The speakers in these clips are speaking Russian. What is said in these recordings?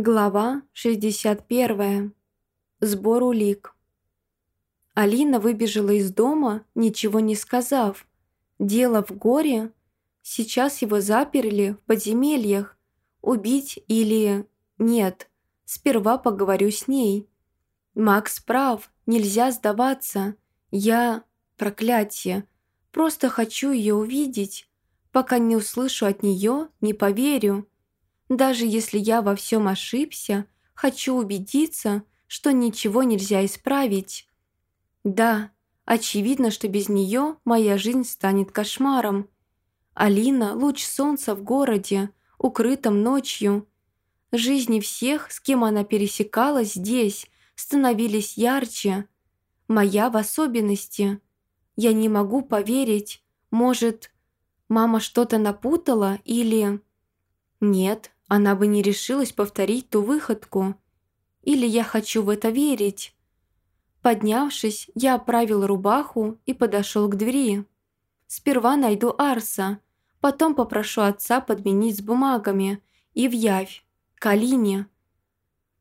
Глава 61. Сбор улик. Алина выбежала из дома, ничего не сказав. Дело в горе. Сейчас его заперли в подземельях. Убить или... Нет, сперва поговорю с ней. Макс прав, нельзя сдаваться. Я... Проклятие. Просто хочу ее увидеть. Пока не услышу от нее, не поверю. Даже если я во всем ошибся, хочу убедиться, что ничего нельзя исправить. Да, очевидно, что без нее моя жизнь станет кошмаром. Алина – луч солнца в городе, укрытом ночью. Жизни всех, с кем она пересекалась здесь, становились ярче. Моя в особенности. Я не могу поверить. Может, мама что-то напутала или... Нет, она бы не решилась повторить ту выходку. Или я хочу в это верить. Поднявшись, я оправил рубаху и подошел к двери. Сперва найду Арса, потом попрошу отца подменить с бумагами и в явь, к Алине.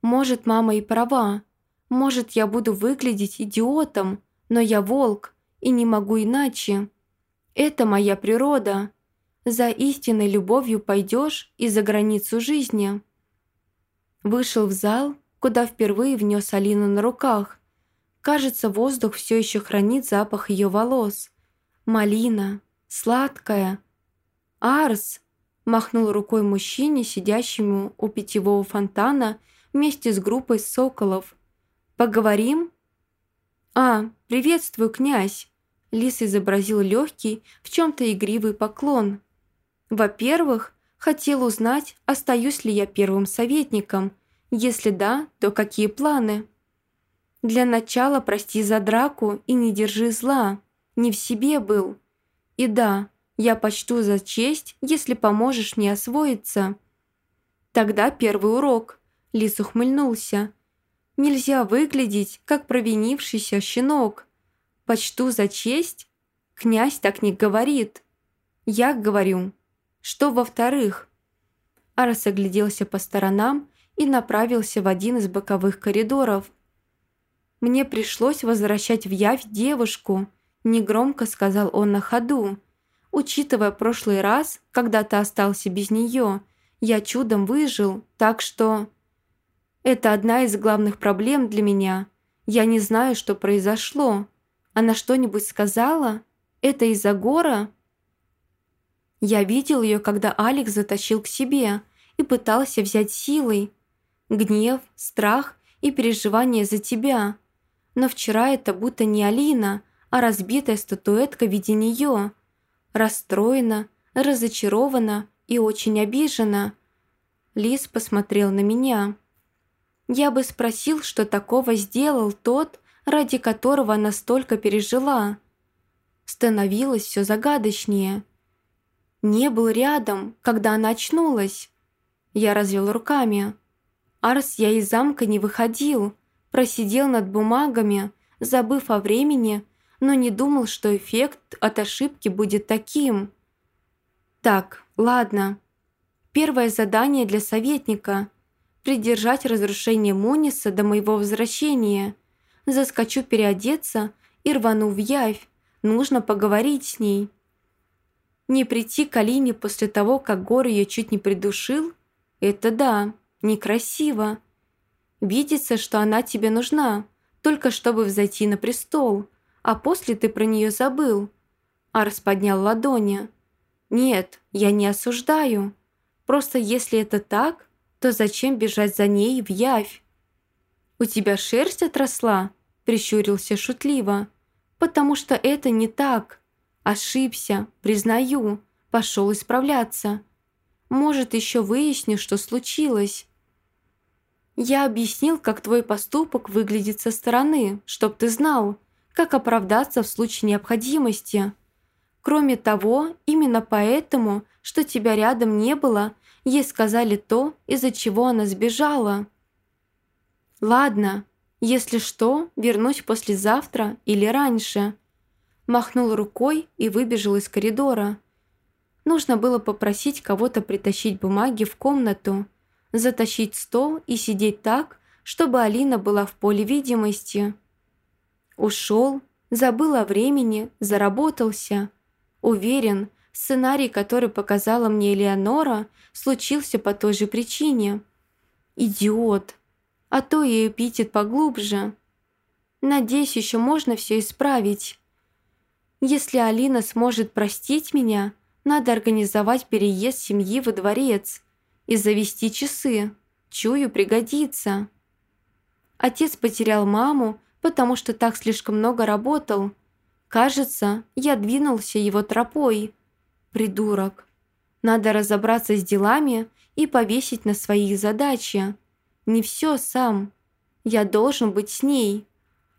Может, мама и права. Может, я буду выглядеть идиотом, но я волк и не могу иначе. Это моя природа. За истинной любовью пойдешь и за границу жизни. Вышел в зал, куда впервые внес Алину на руках. Кажется, воздух все еще хранит запах ее волос. Малина, сладкая. «Арс!» – махнул рукой мужчине, сидящему у питьевого фонтана вместе с группой соколов. «Поговорим?» «А, приветствую, князь!» Лис изобразил легкий, в чем-то игривый поклон. Во-первых, хотел узнать, остаюсь ли я первым советником. Если да, то какие планы? Для начала прости за драку и не держи зла. Не в себе был. И да, я почту за честь, если поможешь мне освоиться. Тогда первый урок. Лис ухмыльнулся. Нельзя выглядеть, как провинившийся щенок. Почту за честь? Князь так не говорит. Я говорю, что во-вторых? Арас огляделся по сторонам и направился в один из боковых коридоров. «Мне пришлось возвращать в явь девушку», – негромко сказал он на ходу. «Учитывая прошлый раз, когда ты остался без нее, я чудом выжил, так что...» «Это одна из главных проблем для меня. Я не знаю, что произошло. Она что-нибудь сказала? Это из-за гора?» Я видел ее, когда Алекс затащил к себе и пытался взять силой. Гнев, страх и переживание за тебя. Но вчера это будто не Алина, а разбитая статуэтка в виде нее. Расстроена, разочарована и очень обижена. Лис посмотрел на меня. Я бы спросил, что такого сделал тот, ради которого она столько пережила. Становилось все загадочнее – не был рядом, когда она очнулась. Я развел руками. Арс я из замка не выходил, просидел над бумагами, забыв о времени, но не думал, что эффект от ошибки будет таким. Так, ладно. Первое задание для советника – придержать разрушение Муниса до моего возвращения. Заскочу переодеться и рвану в явь. Нужно поговорить с ней. Не прийти к Алине после того, как Гор ее чуть не придушил? Это да, некрасиво. Видится, что она тебе нужна, только чтобы взойти на престол, а после ты про нее забыл. Арс поднял ладони. Нет, я не осуждаю. Просто если это так, то зачем бежать за ней в явь? «У тебя шерсть отросла?» – прищурился шутливо. «Потому что это не так. Ошибся, признаю, пошел исправляться. Может, еще выясню, что случилось. Я объяснил, как твой поступок выглядит со стороны, чтоб ты знал, как оправдаться в случае необходимости. Кроме того, именно поэтому, что тебя рядом не было, ей сказали то, из-за чего она сбежала. Ладно, если что, вернусь послезавтра или раньше – махнул рукой и выбежал из коридора. Нужно было попросить кого-то притащить бумаги в комнату, затащить стол и сидеть так, чтобы Алина была в поле видимости. Ушел, забыл о времени, заработался. Уверен, сценарий, который показала мне Элеонора, случился по той же причине. Идиот. А то и эпитет поглубже. Надеюсь, еще можно все исправить. Если Алина сможет простить меня, надо организовать переезд семьи во дворец и завести часы. Чую, пригодится. Отец потерял маму, потому что так слишком много работал. Кажется, я двинулся его тропой. Придурок. Надо разобраться с делами и повесить на свои задачи. Не все сам. Я должен быть с ней.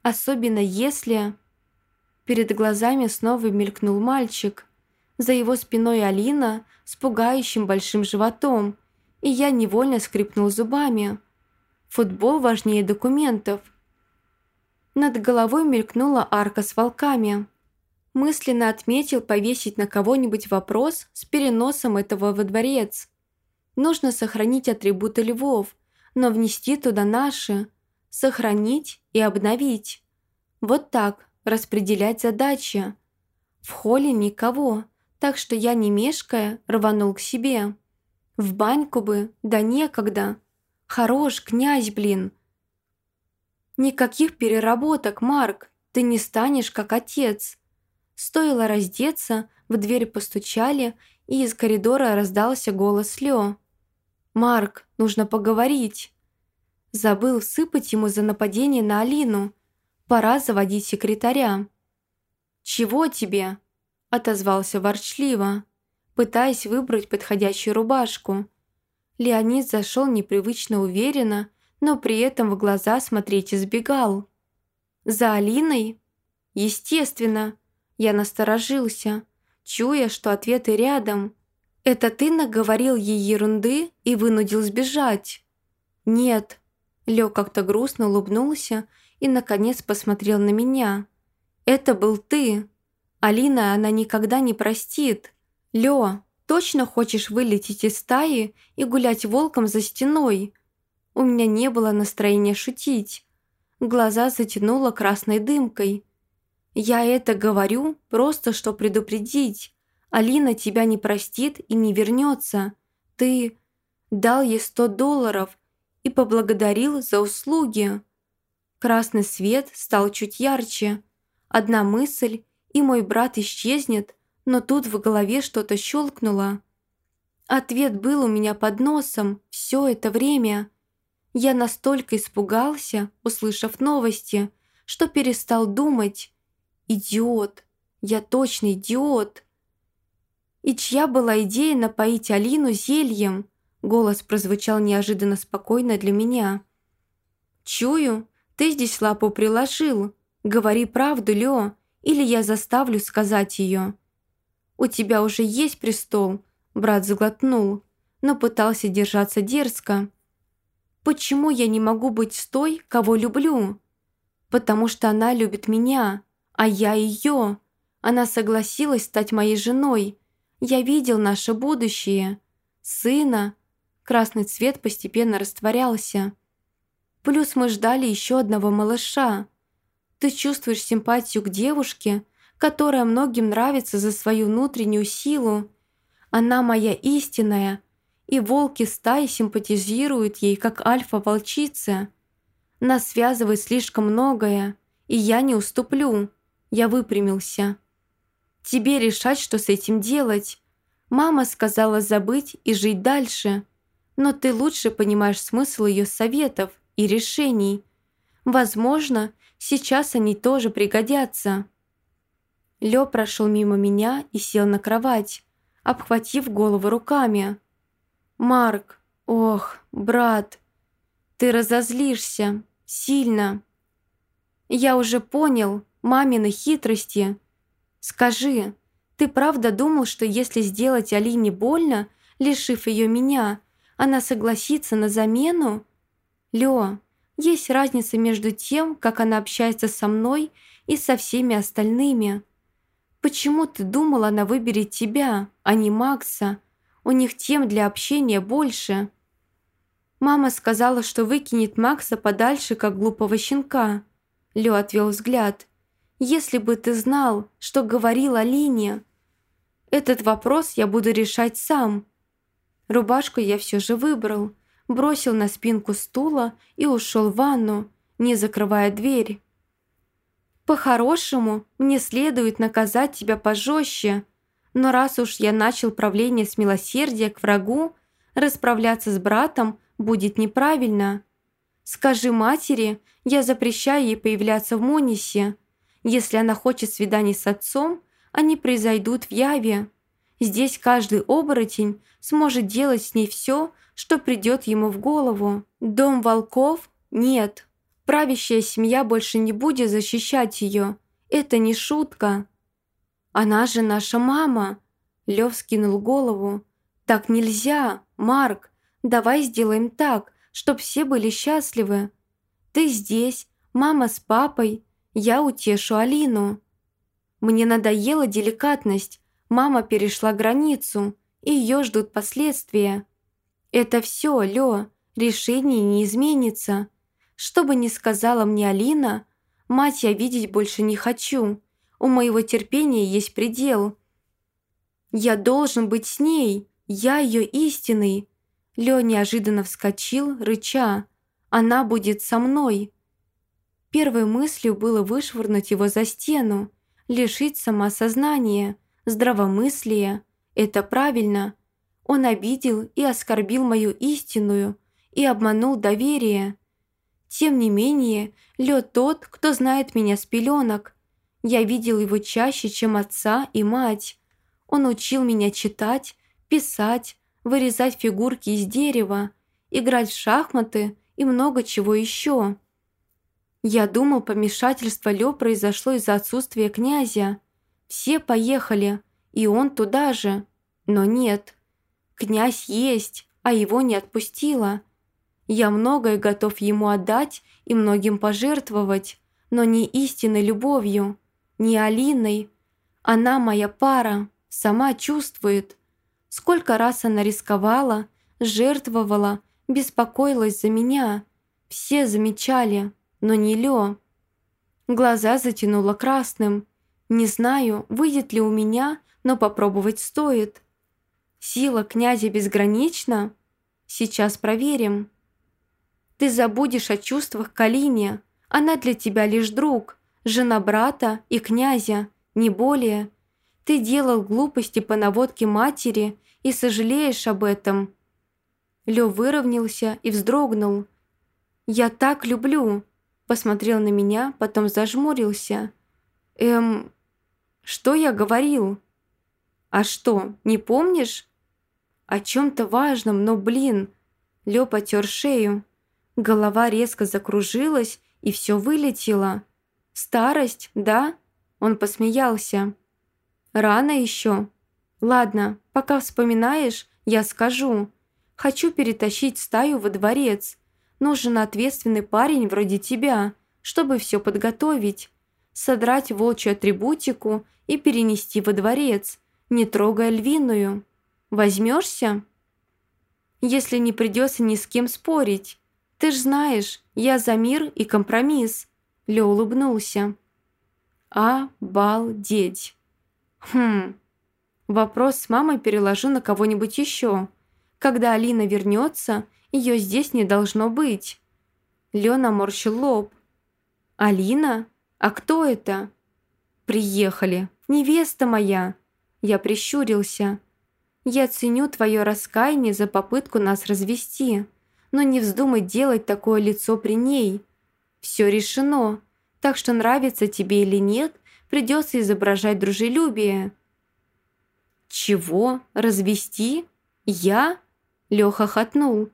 Особенно если... Перед глазами снова мелькнул мальчик. За его спиной Алина с пугающим большим животом, и я невольно скрипнул зубами. Футбол важнее документов. Над головой мелькнула арка с волками. Мысленно отметил повесить на кого-нибудь вопрос с переносом этого во дворец. Нужно сохранить атрибуты львов, но внести туда наши. Сохранить и обновить. Вот так распределять задачи. В холле никого, так что я, не мешкая, рванул к себе. В баньку бы, да некогда. Хорош, князь, блин. Никаких переработок, Марк, ты не станешь как отец. Стоило раздеться, в дверь постучали, и из коридора раздался голос Лё. «Марк, нужно поговорить». Забыл всыпать ему за нападение на Алину. Пора заводить секретаря. «Чего тебе?» – отозвался ворчливо, пытаясь выбрать подходящую рубашку. Леонид зашел непривычно уверенно, но при этом в глаза смотреть избегал. «За Алиной?» «Естественно!» Я насторожился, чуя, что ответы рядом. «Это ты наговорил ей ерунды и вынудил сбежать?» «Нет». Лё как-то грустно улыбнулся и, наконец, посмотрел на меня. «Это был ты. Алина она никогда не простит. Лё, точно хочешь вылететь из стаи и гулять волком за стеной?» У меня не было настроения шутить. Глаза затянуло красной дымкой. «Я это говорю просто, что предупредить. Алина тебя не простит и не вернется. Ты дал ей сто долларов и поблагодарил за услуги». Красный свет стал чуть ярче. Одна мысль, и мой брат исчезнет, но тут в голове что-то щелкнуло. Ответ был у меня под носом все это время. Я настолько испугался, услышав новости, что перестал думать. Идиот! Я точно идиот! И чья была идея напоить Алину зельем? Голос прозвучал неожиданно спокойно для меня. Чую, ты здесь лапу приложил. Говори правду, Лё, или я заставлю сказать ее. У тебя уже есть престол, брат заглотнул, но пытался держаться дерзко. Почему я не могу быть с той, кого люблю? Потому что она любит меня, а я ее. Она согласилась стать моей женой. Я видел наше будущее. Сына. Красный цвет постепенно растворялся. Плюс мы ждали еще одного малыша. Ты чувствуешь симпатию к девушке, которая многим нравится за свою внутреннюю силу. Она моя истинная, и волки стаи симпатизируют ей, как альфа-волчица. Нас связывает слишком многое, и я не уступлю. Я выпрямился. Тебе решать, что с этим делать. Мама сказала забыть и жить дальше. Но ты лучше понимаешь смысл ее советов и решений. Возможно, сейчас они тоже пригодятся. Лё прошел мимо меня и сел на кровать, обхватив голову руками. «Марк, ох, брат, ты разозлишься, сильно. Я уже понял мамины хитрости. Скажи, ты правда думал, что если сделать Алине больно, лишив ее меня, она согласится на замену?» Лё, есть разница между тем, как она общается со мной и со всеми остальными. Почему ты думал, она выберет тебя, а не Макса? У них тем для общения больше. Мама сказала, что выкинет Макса подальше, как глупого щенка. Лё отвел взгляд. Если бы ты знал, что говорил Алине. Этот вопрос я буду решать сам. Рубашку я все же выбрал, бросил на спинку стула и ушел в ванну, не закрывая дверь. По-хорошему, мне следует наказать тебя пожестче, но раз уж я начал правление с милосердия к врагу, расправляться с братом будет неправильно. Скажи матери, я запрещаю ей появляться в Монисе. Если она хочет свиданий с отцом, они произойдут в Яве. Здесь каждый оборотень сможет делать с ней все, что придет ему в голову. Дом волков? Нет. Правящая семья больше не будет защищать ее. Это не шутка. Она же наша мама. Лев скинул голову. Так нельзя, Марк. Давай сделаем так, чтоб все были счастливы. Ты здесь, мама с папой, я утешу Алину. Мне надоела деликатность, мама перешла границу, ее ждут последствия. Это все, Лё, решение не изменится. Что бы ни сказала мне Алина, мать я видеть больше не хочу. У моего терпения есть предел. Я должен быть с ней, я ее истинный. Лё неожиданно вскочил, рыча. Она будет со мной. Первой мыслью было вышвырнуть его за стену, лишить самосознания, здравомыслия. Это правильно. Он обидел и оскорбил мою истинную и обманул доверие. Тем не менее, Лё тот, кто знает меня с пеленок. Я видел его чаще, чем отца и мать. Он учил меня читать, писать, вырезать фигурки из дерева, играть в шахматы и много чего еще. Я думал, помешательство Лё произошло из-за отсутствия князя. Все поехали, и он туда же. Но нет. Князь есть, а его не отпустила. Я многое готов ему отдать и многим пожертвовать, но не истинной любовью, не Алиной. Она моя пара, сама чувствует. Сколько раз она рисковала, жертвовала, беспокоилась за меня. Все замечали, но не Лё. Глаза затянуло красным. Не знаю, выйдет ли у меня, но попробовать стоит. Сила князя безгранична? Сейчас проверим. Ты забудешь о чувствах Калине. Она для тебя лишь друг, жена брата и князя, не более. Ты делал глупости по наводке матери и сожалеешь об этом. Лё выровнялся и вздрогнул. «Я так люблю!» Посмотрел на меня, потом зажмурился. «Эм, что я говорил?» «А что, не помнишь?» «О чем-то важном, но, блин...» Лё потер шею. Голова резко закружилась, и все вылетело. «Старость, да?» Он посмеялся. «Рано еще. Ладно, пока вспоминаешь, я скажу. Хочу перетащить стаю во дворец. Нужен ответственный парень вроде тебя, чтобы все подготовить. Содрать волчью атрибутику и перенести во дворец, не трогая львиную. Возьмешься? Если не придется ни с кем спорить. Ты ж знаешь, я за мир и компромисс. Лё улыбнулся. Обалдеть. Хм. Вопрос с мамой переложу на кого-нибудь еще. Когда Алина вернется, ее здесь не должно быть. Лена морщил лоб. «Алина? А кто это?» «Приехали. Невеста моя!» Я прищурился. «Я ценю твое раскаяние за попытку нас развести, но не вздумай делать такое лицо при ней. Все решено, так что нравится тебе или нет, придется изображать дружелюбие». «Чего? Развести? Я?» Леха хотнул.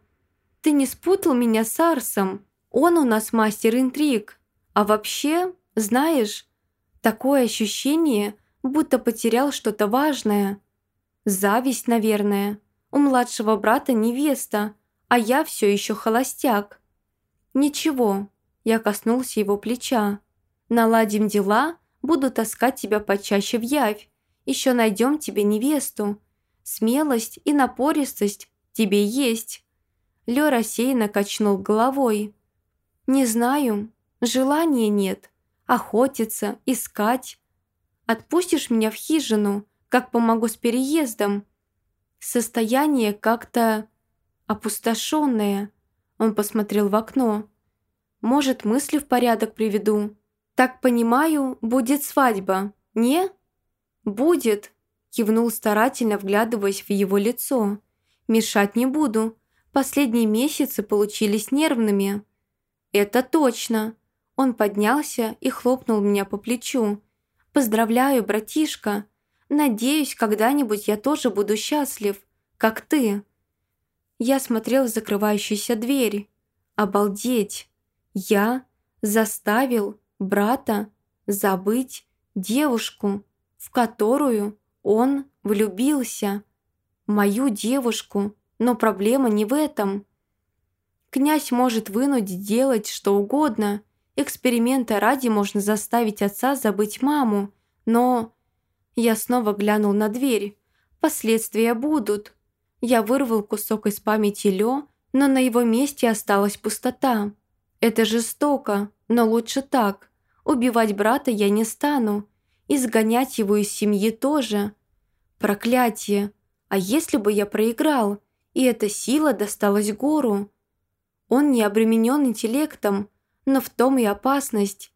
«Ты не спутал меня с Арсом? Он у нас мастер интриг. А вообще, знаешь, такое ощущение, будто потерял что-то важное. Зависть, наверное. У младшего брата невеста, а я все еще холостяк. Ничего, я коснулся его плеча. Наладим дела, буду таскать тебя почаще в явь. Еще найдем тебе невесту. Смелость и напористость тебе есть. Лё рассеянно качнул головой. «Не знаю. Желания нет. Охотиться, искать. Отпустишь меня в хижину, как помогу с переездом?» Состояние как-то опустошенное. Он посмотрел в окно. «Может, мысли в порядок приведу?» «Так понимаю, будет свадьба, не?» «Будет», – кивнул старательно, вглядываясь в его лицо. «Мешать не буду. Последние месяцы получились нервными». «Это точно». Он поднялся и хлопнул меня по плечу. «Поздравляю, братишка. Надеюсь, когда-нибудь я тоже буду счастлив, как ты». Я смотрел в закрывающуюся дверь. «Обалдеть! Я заставил брата забыть девушку, в которую он влюбился. Мою девушку, но проблема не в этом. Князь может вынудить делать что угодно. Эксперимента ради можно заставить отца забыть маму, но... Я снова глянул на дверь. Последствия будут. Я вырвал кусок из памяти Лё, но на его месте осталась пустота. Это жестоко, но лучше так. Убивать брата я не стану. Изгонять его из семьи тоже. Проклятие. А если бы я проиграл, и эта сила досталась гору? Он не обременен интеллектом, но в том и опасность.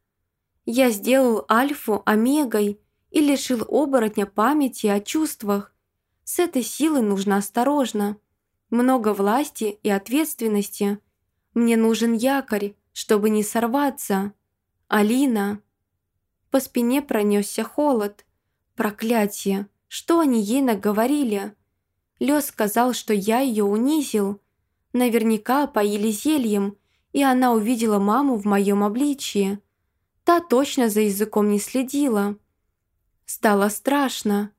Я сделал Альфу омегой и лишил оборотня памяти о чувствах. С этой силой нужно осторожно. Много власти и ответственности. Мне нужен якорь, чтобы не сорваться. Алина. По спине пронесся холод. Проклятие! Что они ей наговорили? Лёс сказал, что я ее унизил. Наверняка поили зельем, и она увидела маму в моем обличии. Та точно за языком не следила. Стало страшно.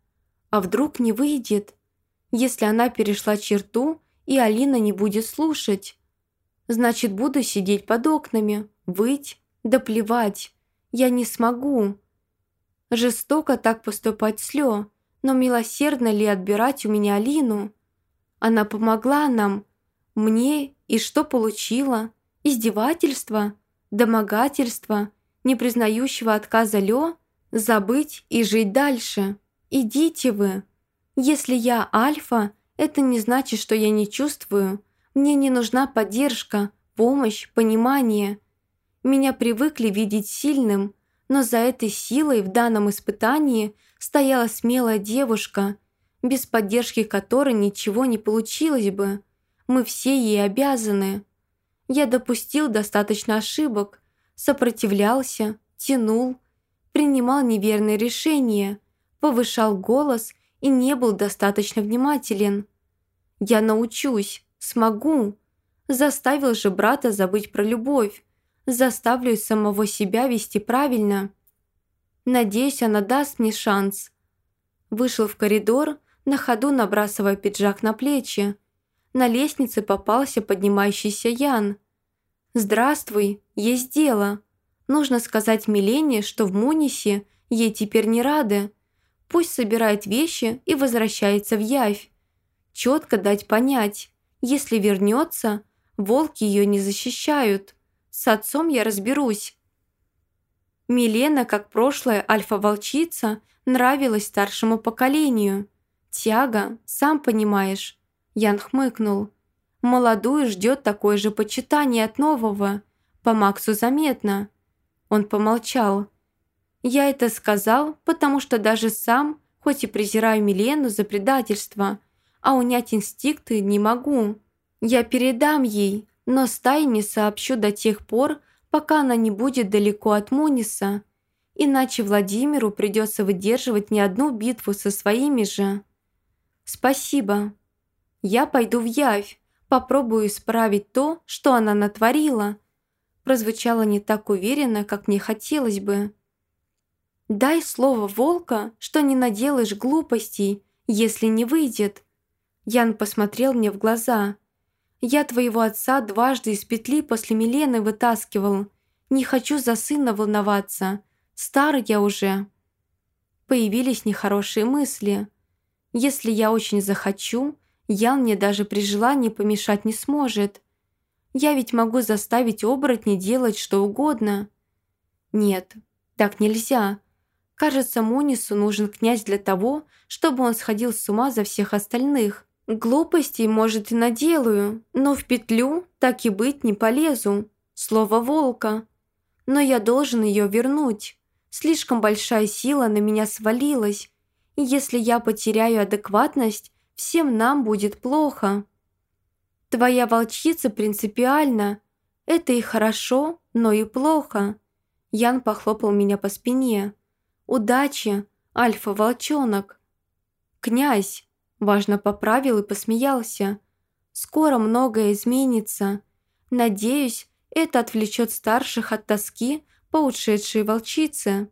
А вдруг не выйдет? Если она перешла черту, и Алина не будет слушать. Значит, буду сидеть под окнами, выть, да плевать. Я не смогу. Жестоко так поступать с Лё, но милосердно ли отбирать у меня Алину? Она помогла нам, мне, и что получила? Издевательство? Домогательство? Не признающего отказа Лё? Забыть и жить дальше? Идите вы. Если я альфа, это не значит, что я не чувствую. Мне не нужна поддержка, помощь, понимание. Меня привыкли видеть сильным, но за этой силой в данном испытании стояла смелая девушка, без поддержки которой ничего не получилось бы. Мы все ей обязаны. Я допустил достаточно ошибок, сопротивлялся, тянул, принимал неверные решения, повышал голос и не был достаточно внимателен. Я научусь, смогу. Заставил же брата забыть про любовь, заставлю самого себя вести правильно. Надеюсь, она даст мне шанс. Вышел в коридор, на ходу набрасывая пиджак на плечи. На лестнице попался поднимающийся Ян. «Здравствуй, есть дело. Нужно сказать Милене, что в Мунисе ей теперь не рады. Пусть собирает вещи и возвращается в Явь. Четко дать понять, если вернется, волки ее не защищают». С отцом я разберусь. Милена, как прошлая альфа-волчица, нравилась старшему поколению. Тяга, сам понимаешь. Ян хмыкнул. Молодую ждет такое же почитание от нового. По Максу заметно. Он помолчал. Я это сказал, потому что даже сам, хоть и презираю Милену за предательство, а унять инстинкты не могу. Я передам ей, но стае не сообщу до тех пор, пока она не будет далеко от Муниса, иначе Владимиру придется выдерживать не одну битву со своими же. Спасибо. Я пойду в Явь, попробую исправить то, что она натворила. Прозвучало не так уверенно, как мне хотелось бы. Дай слово волка, что не наделаешь глупостей, если не выйдет. Ян посмотрел мне в глаза – я твоего отца дважды из петли после Милены вытаскивал. Не хочу за сына волноваться. Старый я уже». Появились нехорошие мысли. Если я очень захочу, Ян мне даже при желании помешать не сможет. Я ведь могу заставить оборотни делать что угодно. Нет, так нельзя. Кажется, Мунису нужен князь для того, чтобы он сходил с ума за всех остальных. Глупостей, может, и наделаю, но в петлю так и быть не полезу. Слово волка. Но я должен ее вернуть. Слишком большая сила на меня свалилась. И если я потеряю адекватность, всем нам будет плохо. Твоя волчица принципиальна. Это и хорошо, но и плохо. Ян похлопал меня по спине. «Удачи, альфа-волчонок!» «Князь!» – важно поправил и посмеялся. «Скоро многое изменится. Надеюсь, это отвлечет старших от тоски по ушедшей волчице».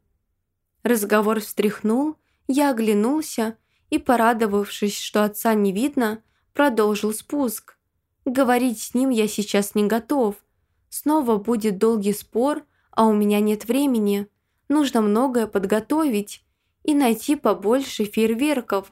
Разговор встряхнул, я оглянулся и, порадовавшись, что отца не видно, продолжил спуск. Говорить с ним я сейчас не готов. Снова будет долгий спор, а у меня нет времени. Нужно многое подготовить и найти побольше фейерверков.